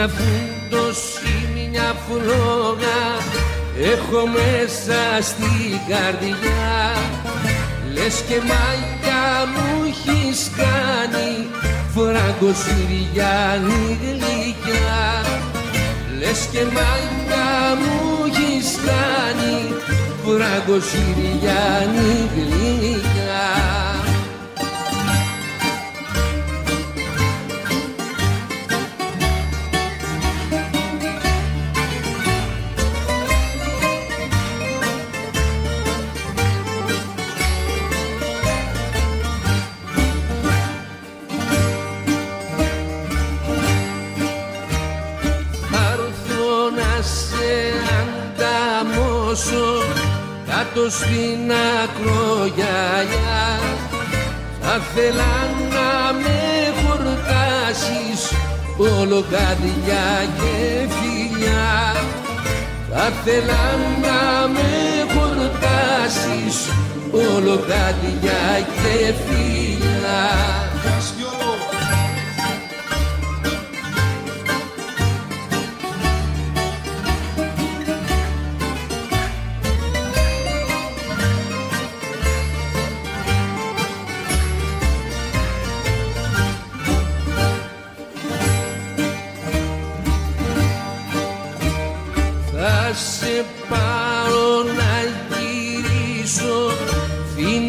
Μια φούντωση, μια φλόγα έχω μέσα στη καρδιά. Λες και μαγιά μου έχεις κάνει φράγκο Συριανή γλυκιά. Λες και μαγιά μου έχεις κάνει φράγκο Συριανή γλυκιά κάτω στην ακρογιαλιά. Θα θέλα να με χορτάσεις όλο καρδιά και φιλιά. Θα θέλα να με χορτάσεις όλο καρδιά και φιλιά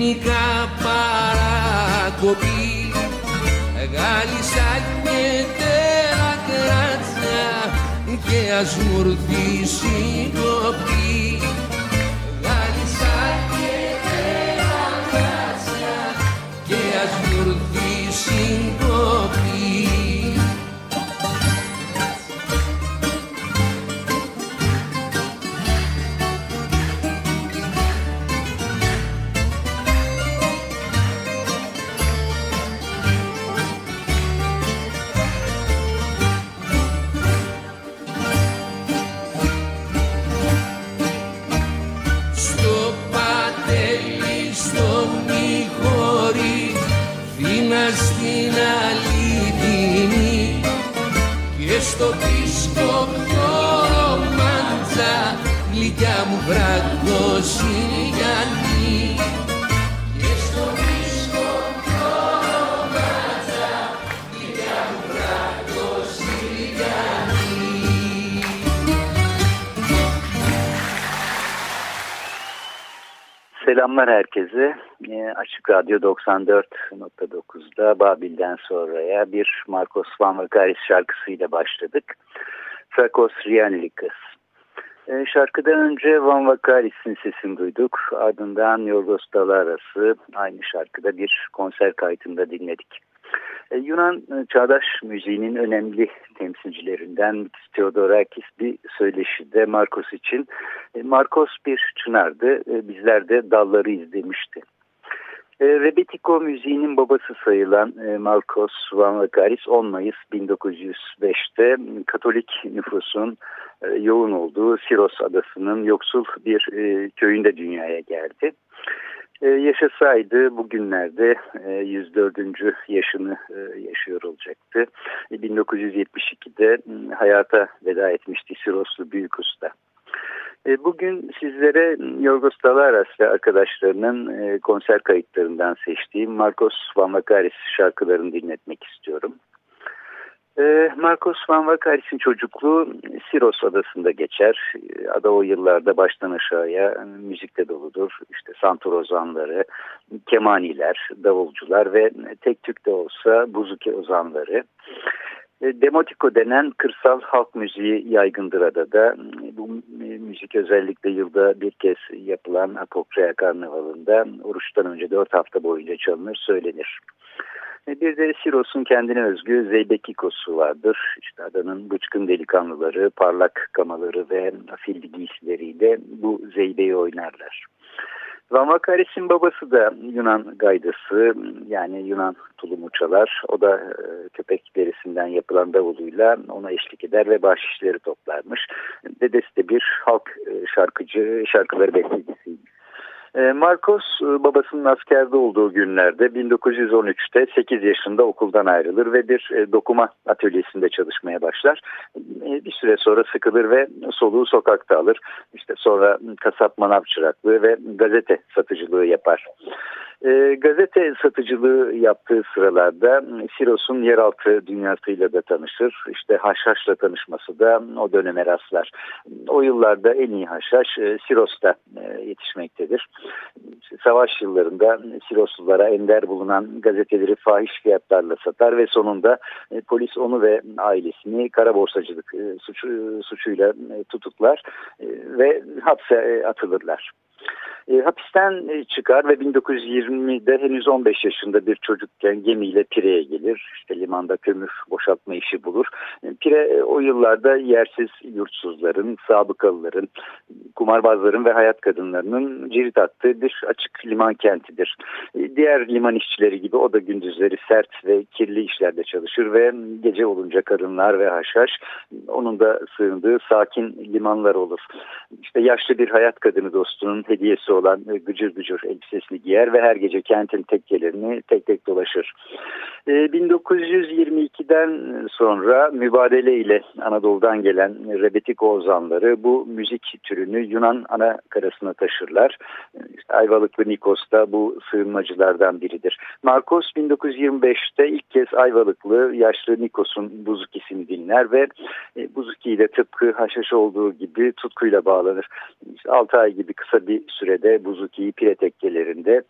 φοινικά παρακοπή. Γάλισσα και τέρα κράτσια και ας μου έρθει σιωπή. Γάλισσα και τέρα κράτσια και ας μου έρθει σιωπή selamlar herkese. E, Açık Radyo 94.9'da Babil'den sonraya bir Marcos Van Vakaris şarkısıyla başladık. Frakos Rianlikas. E, şarkıdan önce Van Vakaris'in sesini duyduk. Ardından Yorgos Dalarası aynı şarkıda bir konser kaydında dinledik. E, Yunan e, çağdaş müziğinin önemli temsilcilerinden Theodorakis bir söyleşide Marcos için e, Marcos bir çınardı, bizler de dalları izlemişti. Rebetiko müziğinin babası sayılan Marcos Van Vakaris 10 Mayıs 1905'te Katolik nüfusun yoğun olduğu Siros adasının yoksul bir köyünde dünyaya geldi. Ee, yaşasaydı bugünlerde 104. E, yaşını e, yaşıyor olacaktı. 1972'de e, hayata veda etmişti Siroslu Büyük Usta. Bugün sizlere Yorgos Dalaras ve arkadaşlarının konser kayıtlarından seçtiğim Marcos Van Vakaris şarkılarını dinletmek istiyorum. Ee, Marcos Van Vakaris'in çocukluğu Siros adasında geçer. Ee, ada o yıllarda baştan aşağıya müzikle doludur. İşte santur ozanları, kemaniler, davulcular ve tek tük de olsa buzuki ozanları. Ee, Demotiko denen kırsal halk müziği yaygındır adada. Bu müzik özellikle yılda bir kez yapılan Apokrea Karnavalı'nda oruçtan önce dört hafta boyunca çalınır, söylenir. Bir de Siros'un kendine özgü Zeybekikosu vardır. İşte adanın bıçkın delikanlıları, parlak kamaları ve afilli giysileriyle bu Zeybe'yi oynarlar. Van Vakaris'in babası da Yunan gaydası yani Yunan tulumu çalar. O da e, köpek derisinden yapılan davuluyla ona eşlik eder ve bahşişleri toplarmış. Dedesi de bir halk e, şarkıcı, şarkıları bestecisi. E, Marcos e, babasının askerde olduğu günlerde 1913'te 8 yaşında okuldan ayrılır ve bir e, dokuma atölyesinde çalışmaya başlar. Bir süre sonra sıkılır ve soluğu sokakta alır. İşte sonra kasap manav çıraklığı ve gazete satıcılığı yapar. E, gazete satıcılığı yaptığı sıralarda Siros'un yeraltı dünyasıyla da tanışır. İşte haşhaşla tanışması da o döneme rastlar. O yıllarda en iyi haşhaş e, Siros'ta e, yetişmektedir. Savaş yıllarında Siroslulara ender bulunan gazeteleri fahiş fiyatlarla satar ve sonunda e, polis onu ve ailesini kara borsacılık e, suçu, suçuyla e, tutuklar e, ve hapse atılırlar. E, hapisten e, çıkar ve 1920'de henüz 15 yaşında bir çocukken gemiyle Pire'ye gelir. İşte limanda kömür boşaltma işi bulur. E, Pire e, o yıllarda yersiz yurtsuzların, sabıkalıların, kumarbazların ve hayat kadınlarının cirit attığı bir açık liman kentidir. Diğer liman işçileri gibi o da gündüzleri sert ve kirli işlerde çalışır ve gece olunca karınlar ve haşhaş onun da sığındığı sakin limanlar olur. İşte yaşlı bir hayat kadını dostunun hediyesi olan gıcır gıcır elbisesini giyer ve her gece kentin tekkelerini tek tek dolaşır. 1922'den e, sonra mübadele ile Anadolu'dan gelen Rebetik ozanları bu müzik türünü Yunan ana karasına taşırlar. İşte Ayvalıklı Nikos da bu sığınmacılardan biridir. Marcos 1925'te ilk kez Ayvalıklı yaşlı Nikos'un buzukisini dinler ve e, buzuki ile tıpkı haşhaş olduğu gibi tutkuyla bağlanır. İşte 6 ay gibi kısa bir sürede buzukiyi pire tekkelerinde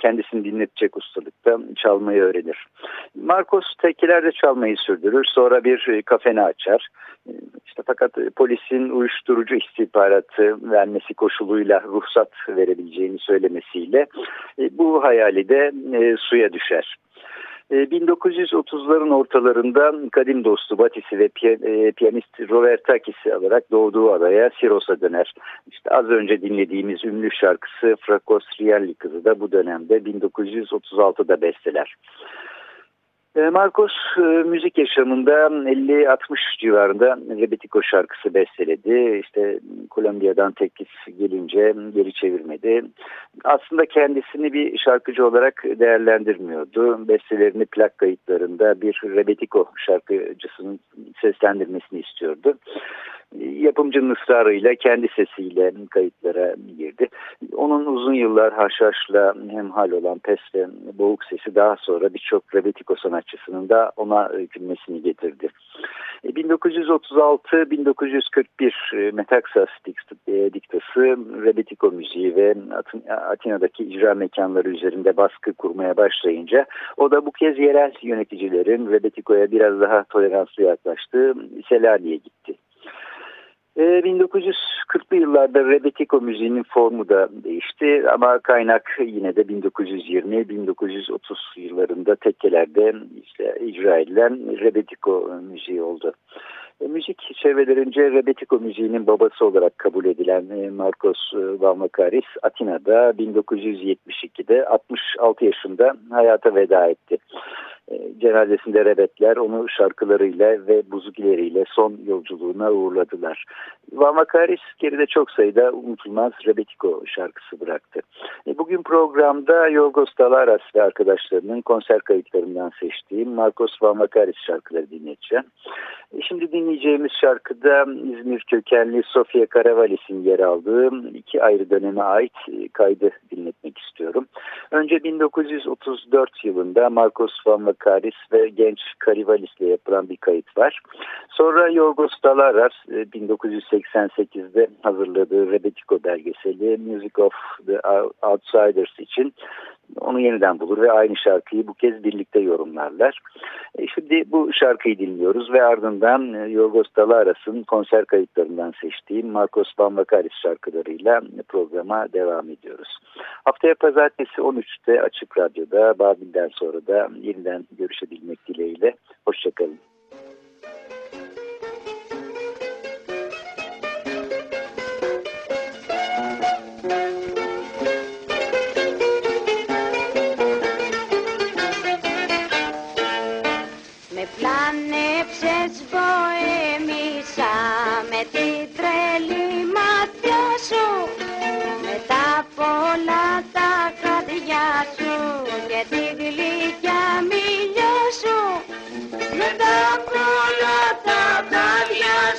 kendisini dinletecek ustalıkta çalmayı öğrenir. Marcos tekkelerde çalmayı sürdürür. Sonra bir e, kafene açar. E, işte fakat polisin uyuşturucu istihbaratı vermesi koşuluyla ruhsat verebileceğini söylemesiyle e, bu hayali de suya düşer. 1930'ların ortalarında kadim dostu Batis'i ve piyanist Robertakis'i alarak doğduğu adaya Siros'a döner. İşte az önce dinlediğimiz ünlü şarkısı Frakos Rialli kızı da bu dönemde 1936'da besteler. Ee, Marcos e, müzik yaşamında 50-60 civarında Rebetiko şarkısı besteledi. İşte Kolombiya'dan teklif gelince geri çevirmedi. Aslında kendisini bir şarkıcı olarak değerlendirmiyordu. Bestelerini plak kayıtlarında bir Rebetiko şarkıcısının seslendirmesini istiyordu yapımcının ısrarıyla kendi sesiyle kayıtlara girdi. Onun uzun yıllar haşhaşla hemhal olan pes ve boğuk sesi daha sonra birçok rebetiko sanatçısının da ona gülmesini getirdi. 1936-1941 e, Metaxas e, diktası rebetiko müziği ve Atina'daki icra mekanları üzerinde baskı kurmaya başlayınca o da bu kez yerel yöneticilerin rebetikoya biraz daha toleranslı yaklaştığı Selanik'e gitti. 1940'lı ee, yıllarda Rebetiko müziğinin formu da değişti ama kaynak yine de 1920-1930 yıllarında tekkelerde işte icra edilen Rebetiko müziği oldu. E, müzik çevrelerince Rebetiko müziğinin babası olarak kabul edilen e, Marcos e, Valmakaris Atina'da 1972'de 66 yaşında hayata veda etti. E, cenazesinde rebetler onu şarkılarıyla ve buzgileriyle son yolculuğuna uğurladılar. Vamakaris geride çok sayıda unutulmaz Rebetiko şarkısı bıraktı. E, bugün programda Yorgos Dalaras ve arkadaşlarının konser kayıtlarından seçtiğim Marcos Vamakaris şarkıları dinleyeceğim. E, şimdi dinleyeceğimiz şarkıda İzmir kökenli Sofia Karavalis'in yer aldığı iki ayrı döneme ait kaydı dinletmek istiyorum. Önce 1934 yılında Marcos Vamakaris Karis ve genç Karivalis ile yapılan bir kayıt var. Sonra Yorgos Dalaras 1988'de e, hazırladığı Rebetiko belgeseli Music of the Outsiders için onu yeniden bulur ve aynı şarkıyı bu kez birlikte yorumlarlar. E şimdi bu şarkıyı dinliyoruz ve ardından e, Yorgos Dalaras'ın konser kayıtlarından seçtiğim Marcos Bambakaris şarkılarıyla programa devam ediyoruz. Haftaya pazartesi 13'te Açık Radyo'da Babil'den sonra da yeniden görüşebilmek dileğiyle. Hoşçakalın.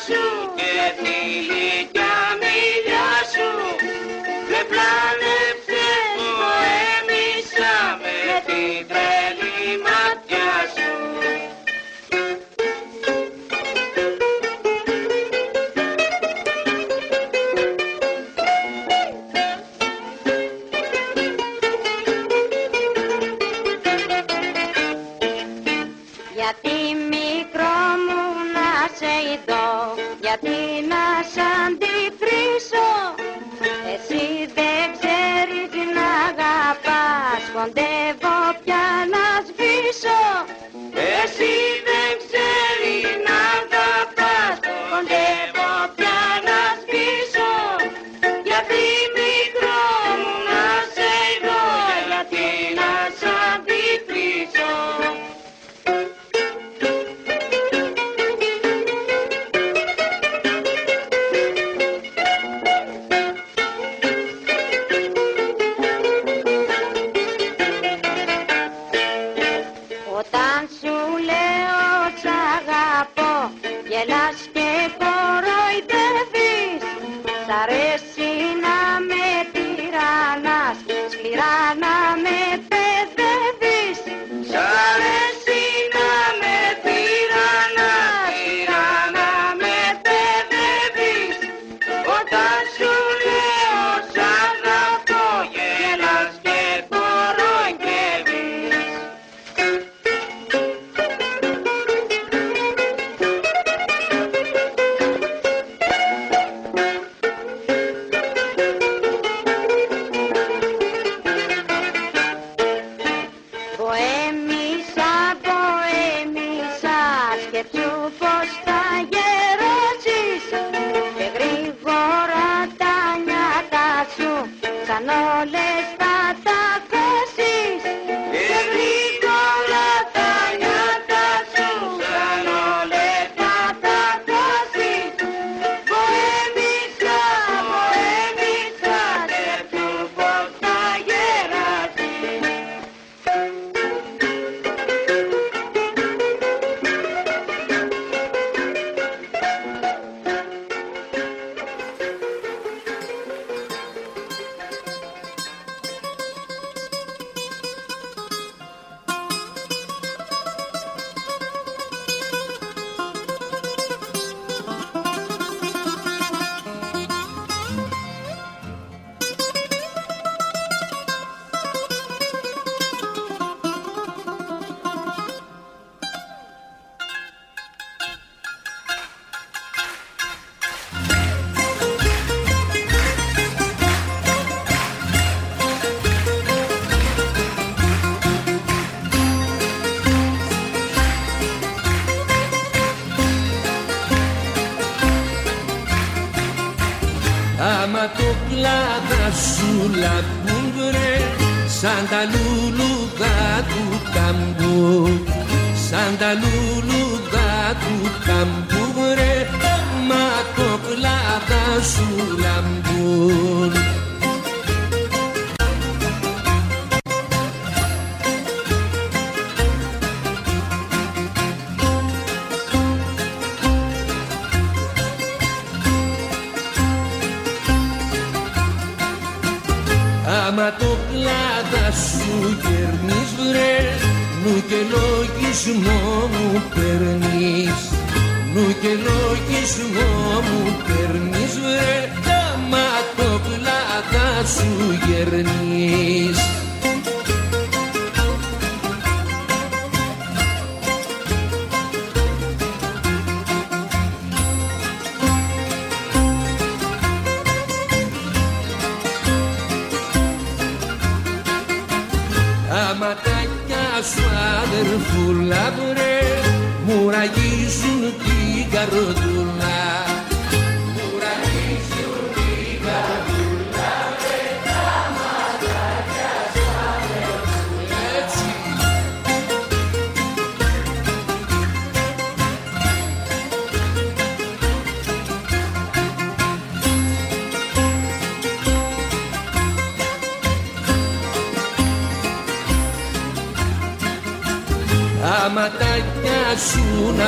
Γελάς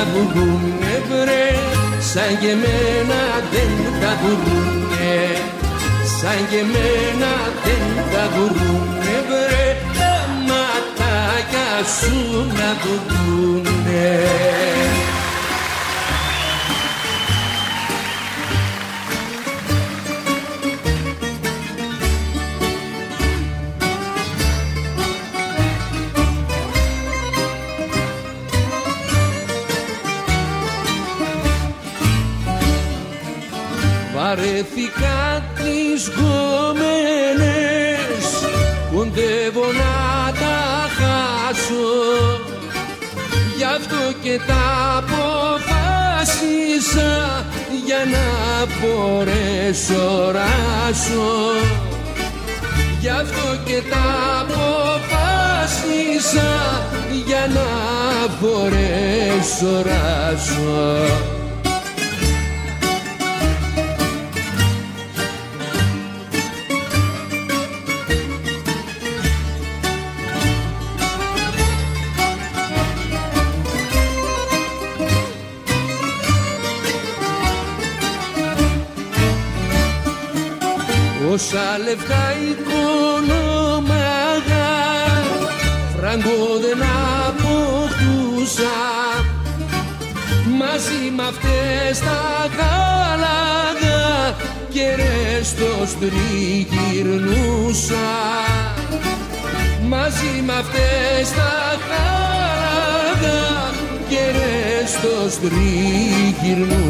σου να βουρούνε βρε Σαν και εμένα δεν τα βουρούνε Σαν και εμένα δεν τα βουρούνε βρε Άμα τα νιά σου να βουρούνε και τα αποφάσισα Για να μπορέσω ράσω. Γι' αυτό και τα αποφάσισα Για να μπορέσω ράσω Όσα λεφτά οικονομάγα Φράγκο δεν αποκτούσα Μαζί μ' αυτές τα γάλαγα Και ρέστος τριγυρνούσα. Μαζί μ' αυτές τα γάλαγα Και ρέστος τριγυρνούσα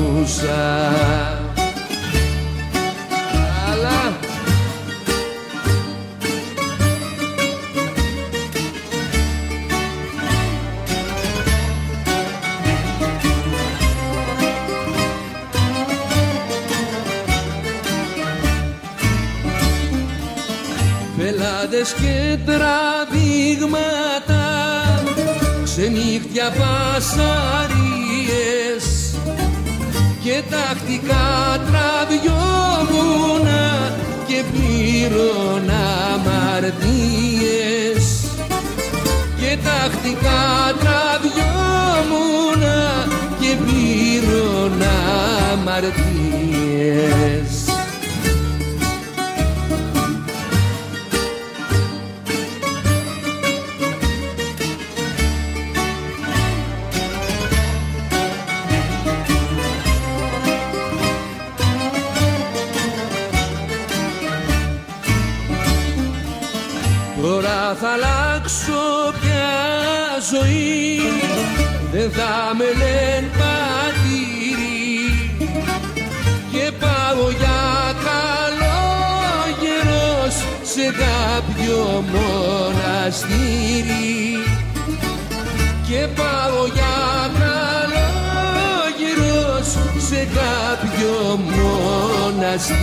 Πελάτες και τραβήγματα Ξενύχτια πασαρίες Και τακτικά τραβιόμουνα Και πλήρωνα αμαρτίες. Και τακτικά τραβιόμουνα Και πλήρωνα αμαρτίες με πατήρι. Και πάω για καλό γερός σε κάποιο μοναστήρι. Και πάω για καλό γερός σε κάποιο μοναστήρι.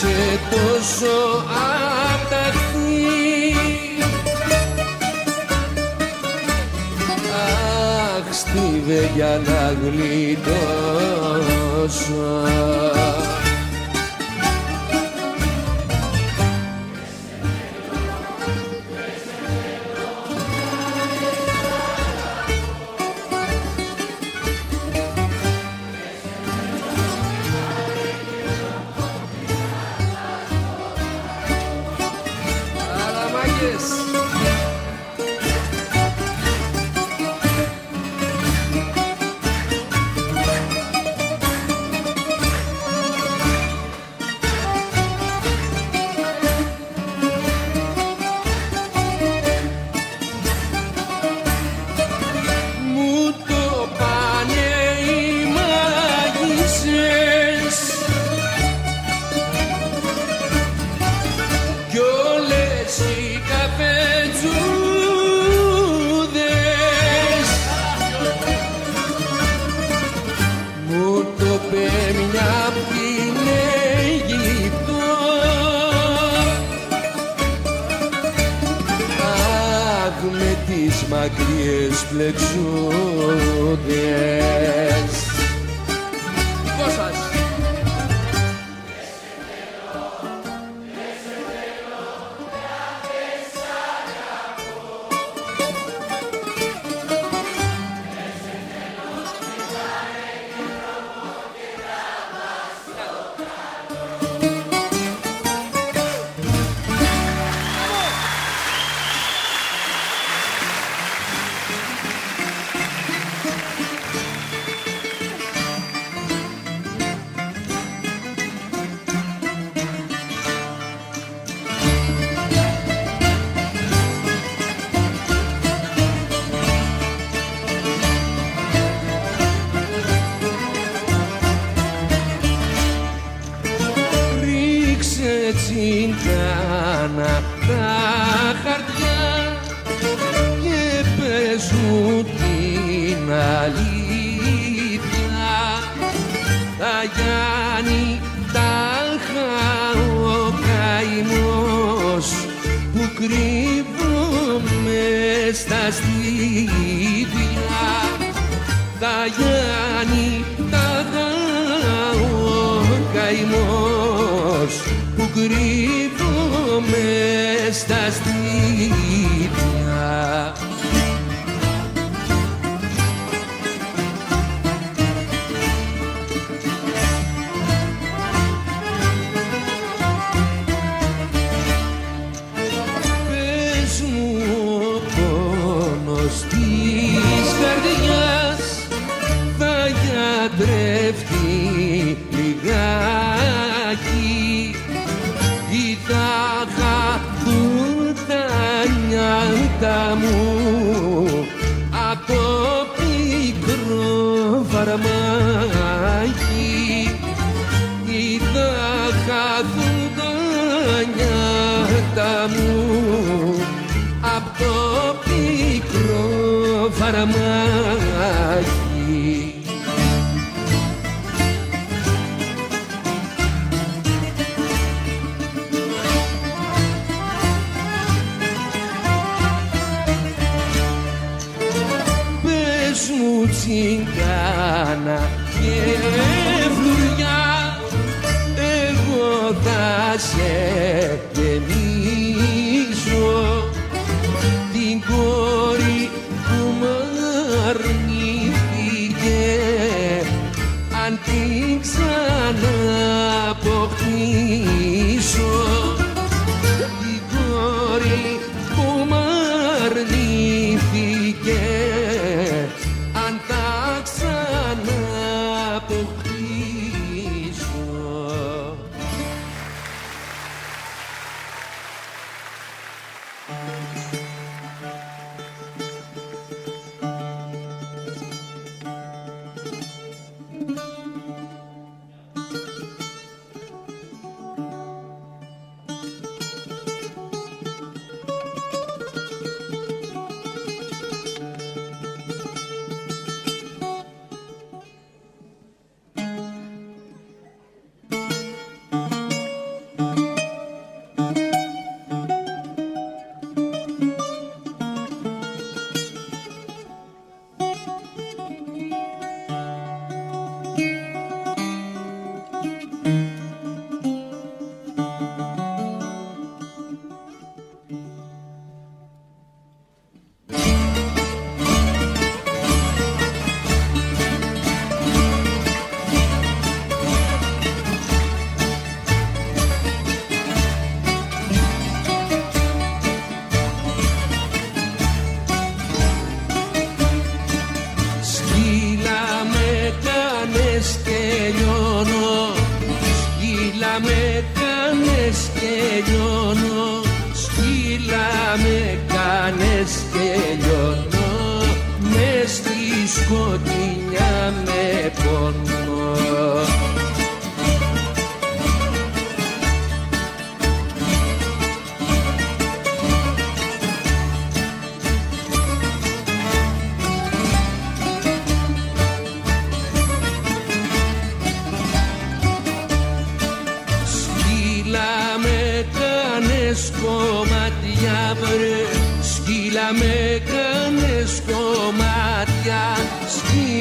Σε τόσο άτακτη. Αχ, στη για να γλιτώσω. δάκρυες πλεξούντες para amor.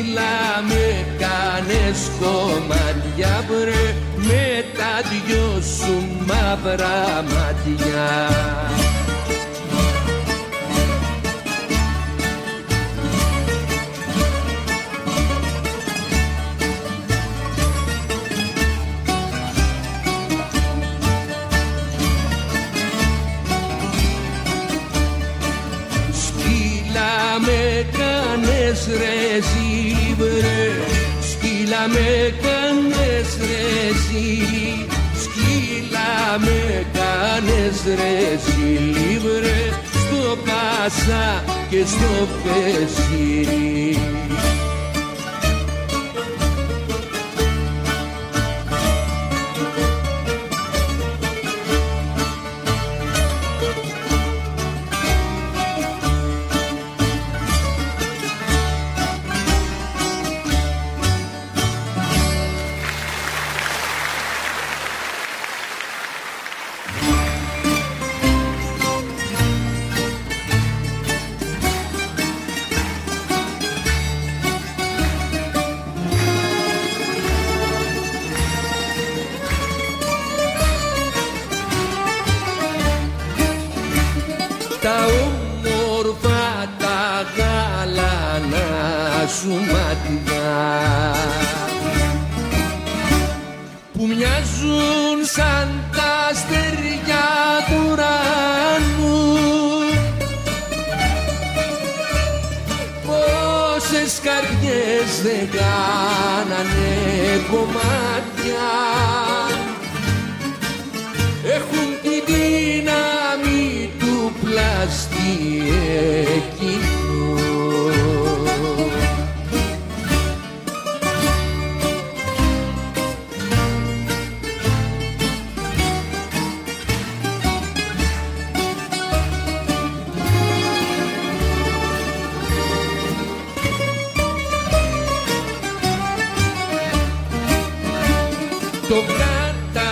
Μιλάμε κάνες κομμάτια βρε με τα δυο σου μαύρα μάτια. Σκύλα με κάνες ρε με κάνες ρε εσύ, σκύλα με κάνες ρε εσύ, λίβρε στο πάσα και στο πεσίρι. Καρδιές δεν κάνανε κομμάτια. Έχουν τη δύναμη του πλαστή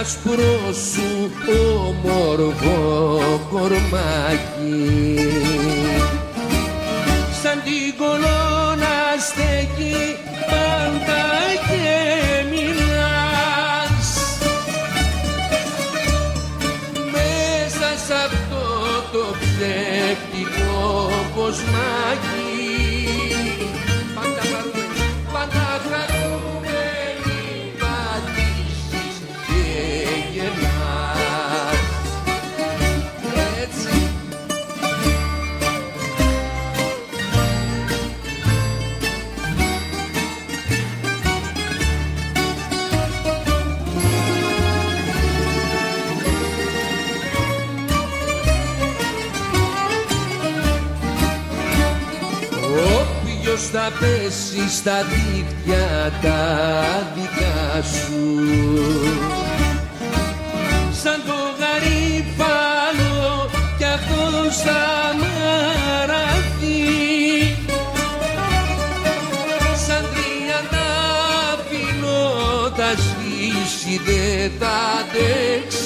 άσπρο σου όμορφο κορμάκι. Σαν την κολόνα στέκει πάντα και μιλάς. Μέσα σ' αυτό το ψεύτικο κοσμάκι θα πέσει στα δίχτυα τα δικά σου. Σαν το γαρίφαλο κι αυτό στα μαραθεί. Σαν τριαντάφυλλο τα σβήσει δεν θα αντέξει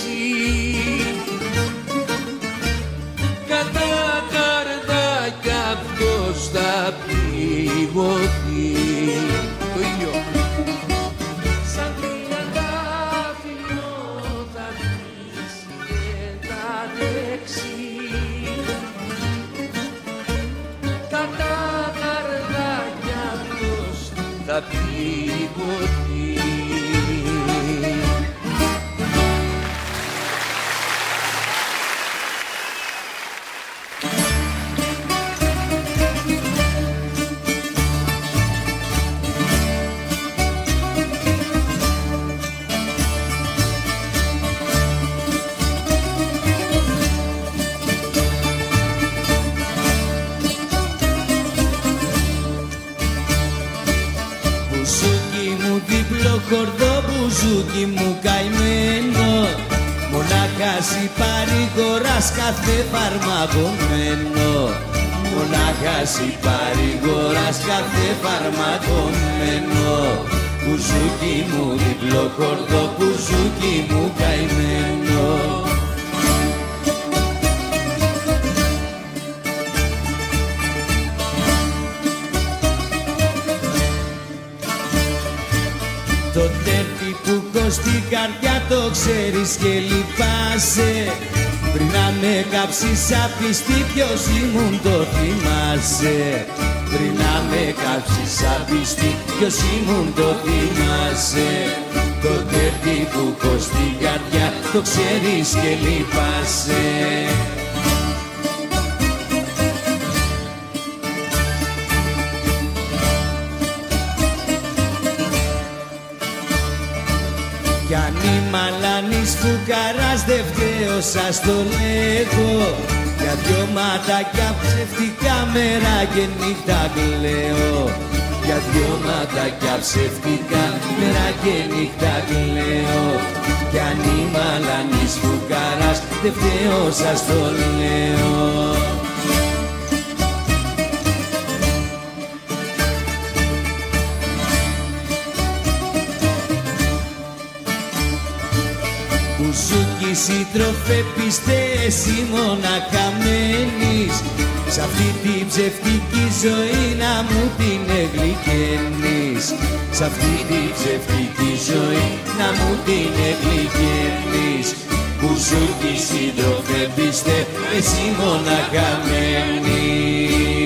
πληγωθεί το ίδιο σαν τριαντάφυλλο θα κλείσει και θα αντέξει. Κατά καρδάκια αυτός θα πληγωθεί μπουζούκι μου καημένο. Μονάχα σι παρηγοράς κάθε φαρμακομένο Μονάχα σι παρηγοράς κάθε φαρμακομένο Μπουζούκι μου διπλό κορδό, μπουζούκι μου καημένο στην καρδιά το ξέρεις και λυπάσαι. Πριν να με κάψεις απιστή ποιος ήμουν το θυμάσαι. Πριν να με κάψεις απιστή ποιος ήμουν το θυμάσαι. Το τέρτι που έχω στην καρδιά το ξέρεις και λυπάσαι Μαλάνης φουκαράς δεν φταίω σας το λέγω. Για δυο ματάκια ψευτικά μέρα και νύχτα κλαίω. Για δυο ματάκια ψευτικά μέρα και νύχτα κλαίω. Κι αν η μαλάνης φουκαράς δεν φταίω σας το λέω Μπουζούκι σύντροφε πιστε εσύ μονάχα μένεις. Σ' αυτή την ψευτική ζωή να μου την εγλυκένεις Σ' αυτή την ψευτική ζωή να μου την εγλυκένεις Μπουζούκι σύντροφε πιστε εσύ μονάχα μένεις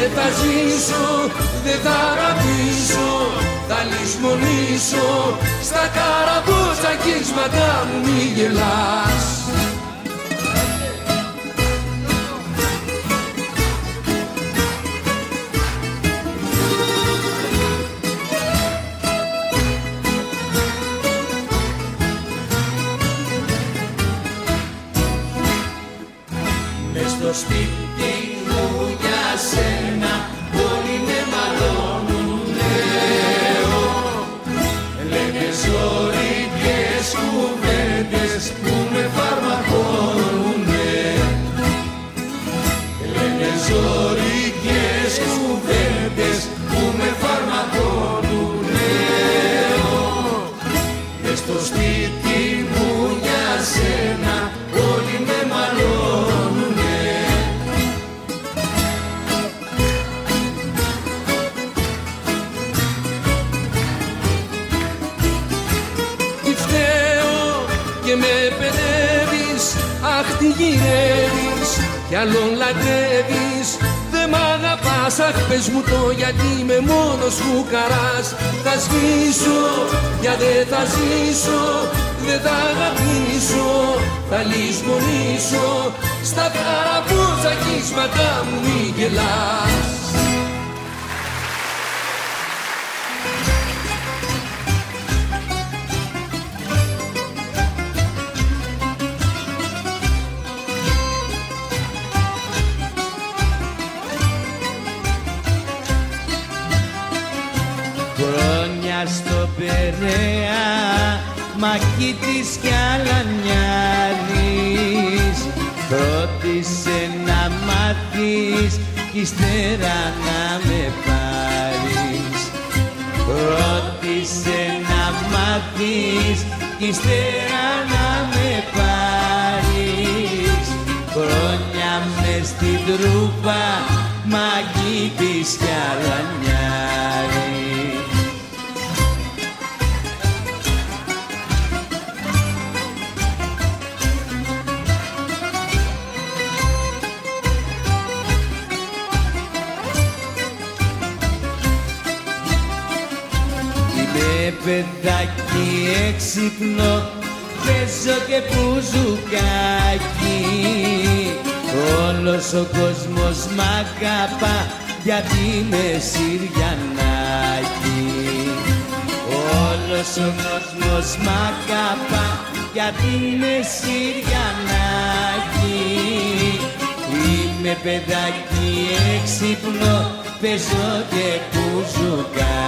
δεν θα ζήσω Δεν θα αγαπήσω θα λησμονήσω Στα καραμπότσακίσματα μου μη γελάς θα ζήσω Δεν θα αγαπήσω θα λησμονήσω. Στα καραπούτσακίσματα μου μη γελάς έξυπνο Παίζω και πουζουκάκι. Όλος ο κόσμος μ' αγαπά Γιατί είμαι Συριανάκι Όλος ο κόσμος μ' αγαπά Γιατί είμαι Συριανάκι Είμαι παιδάκι έξυπνο Παίζω και πουζουκάκι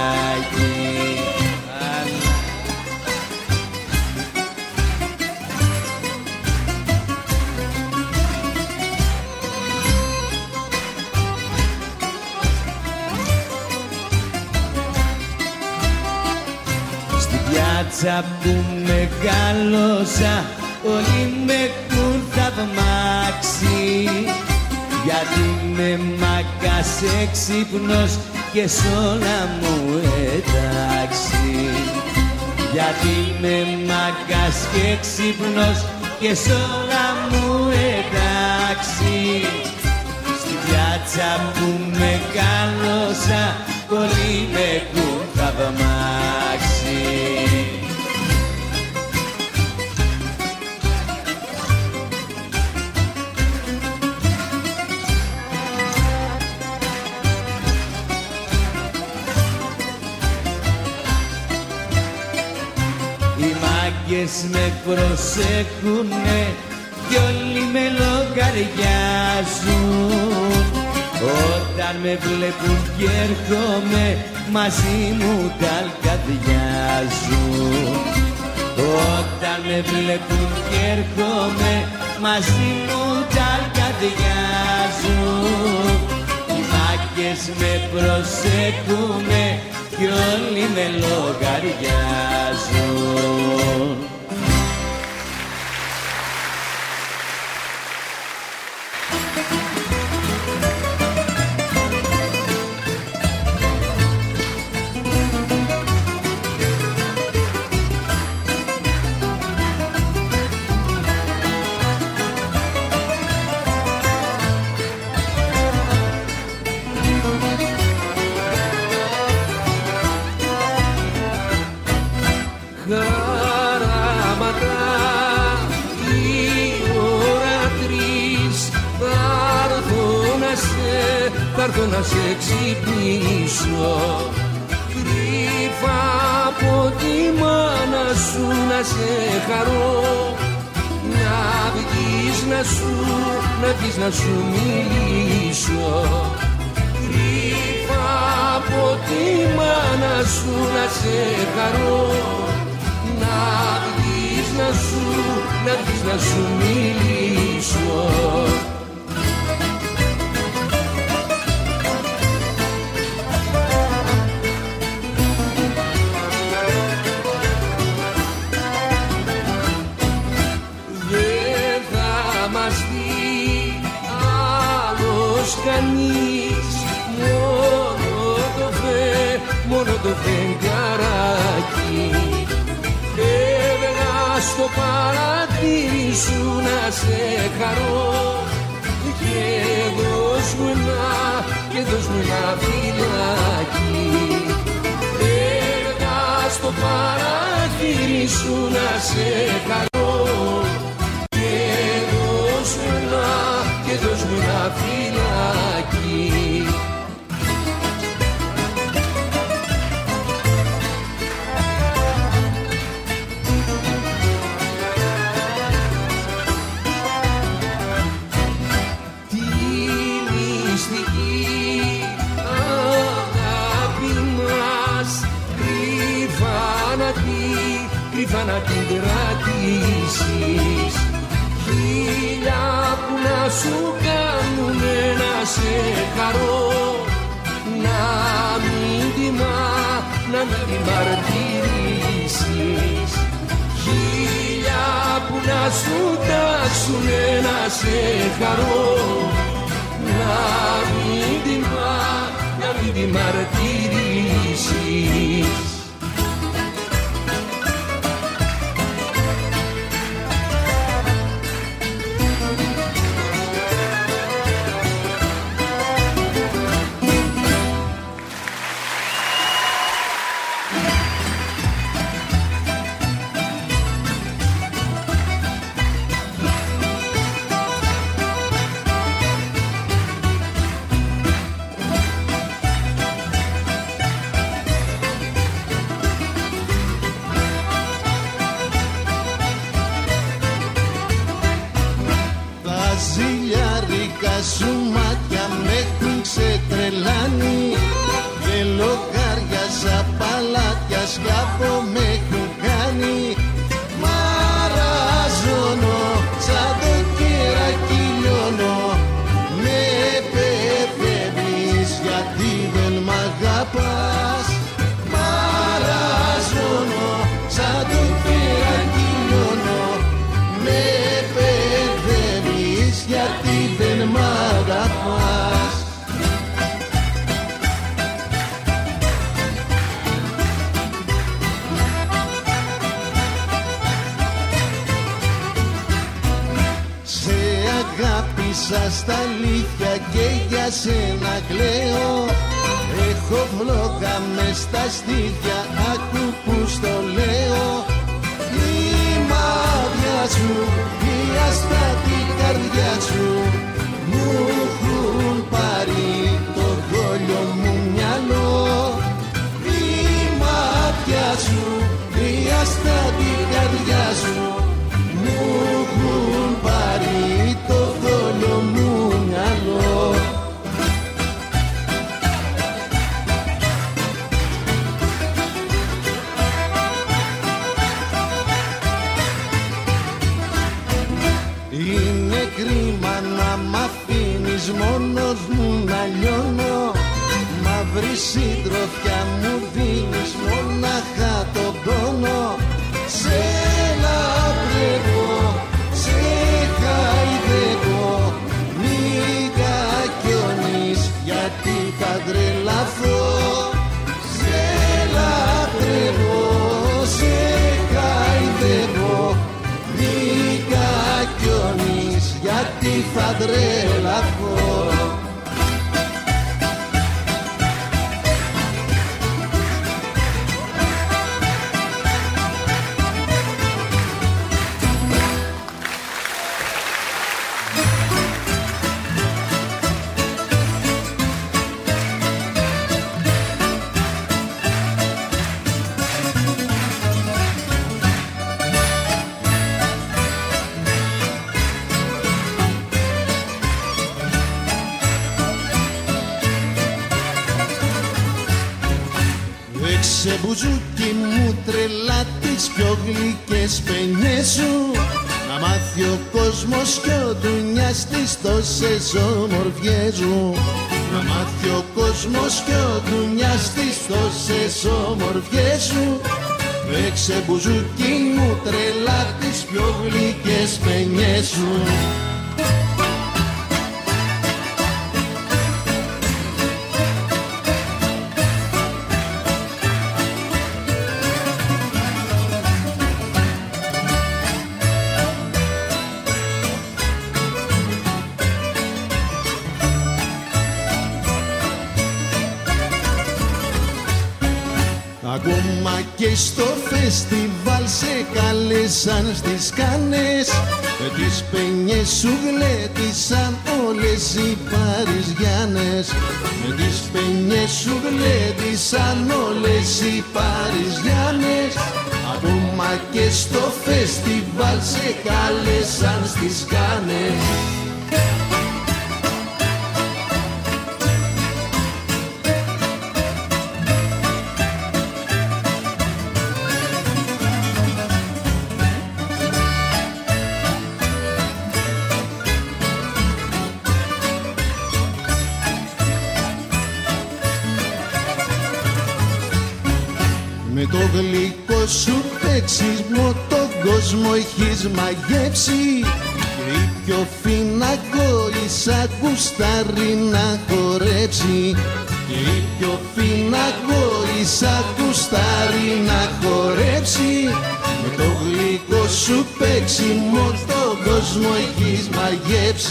πιάτσα που μεγάλωσα όλοι με έχουν θαυμάξει. Γιατί με μάκας έξυπνος και σ' όλα μου εντάξει. Γιατί με μάκας και έξυπνος και σ' όλα μου εντάξει. Στη πιάτσα που μεγάλωσα πολλοί με έχουν θαυμάξει μάγκες με προσέχουνε κι όλοι με λογαριάζουν. Όταν με βλέπουν και έρχομαι μαζί μου τα αλκαδιάζουν. Όταν με βλέπουν και έρχομαι μαζί μου τα αλκαδιάζουν. Οι μάγκες όλες με προσέχουνε κι όλοι με λογαριάζουν θα έρθω να σε ξυπνήσω. Κρύφα από τη μάνα σου να σε χαρώ. Να βγεις να σου, να βγεις να σου μιλήσω. Κρύφα από τη μάνα σου να σε χαρώ. Να βγεις να σου, να βγεις να σου μιλήσω σου να σε χαρώ. Και δώσ' μου ένα, και δώσ' μου ένα φυλάκι. Έβγα στο παρατήρι σου να σε χαρώ. Και δώσ' μου ένα, και δώσ' μου ένα φυλάκι χίλια που να σου κάνουνε να σε χαρώ. Να μην τη μα- να μην τη μαρτυρήσεις. Χίλια που να σου τάξουνε να σε χαρώ. Να μην τη μα- να μην τη μαρτυρήσεις Σε μπουζούκι μου τρελά τις πιο γλυκές παινιές Στο φεστιβάλ σε καλέσαν στις Κανές Τις παινιές σου γλέτησαν όλες οι Παριζιάνες. Τις παινιές σου γλέτησαν όλες οι Παριζιάνες. Ακόμα και στο φεστιβάλ σε καλέσαν στις Κανές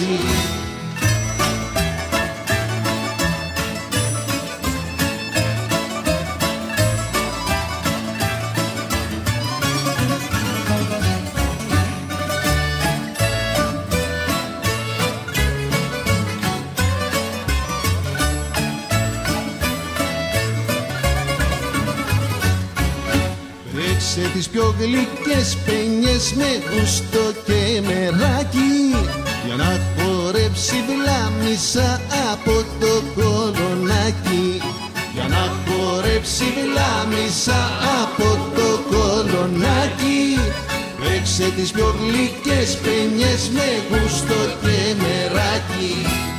μαζί. Σε τις πιο γλυκές παινιές με γουστό και μεράκι Μισά από το κολονάκι για να χορέψει Μισά από το κολονάκι Παίξε τις πιο γλυκές με γούστο και μεράκι.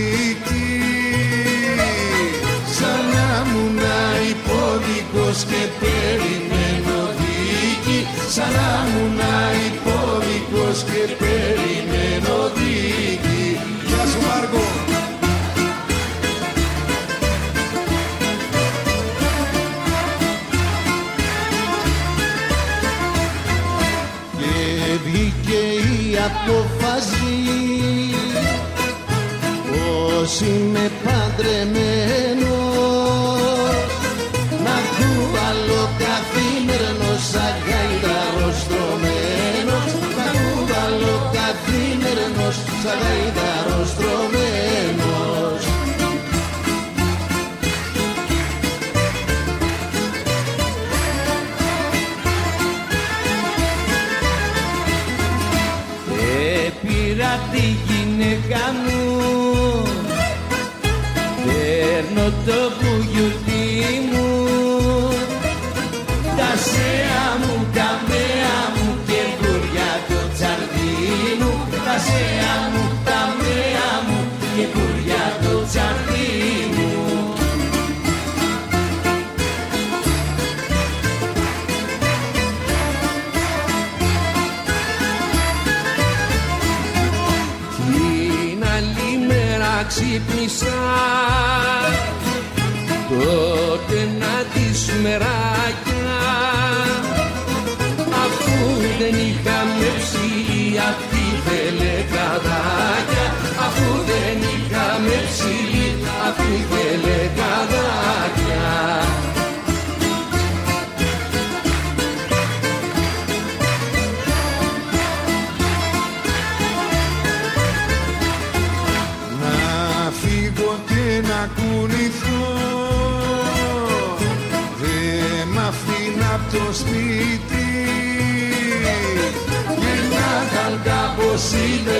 μουσική Σαν να μου υπόδικος και περιμένω δίκη. Σαν να μου υπόδικος και περιμένω δίκη. Γεια σου Μάρκο! απόφαση είναι παντρεμένη τότε να τις μεράκια αφού δεν είχαμε ψηλή αυτή se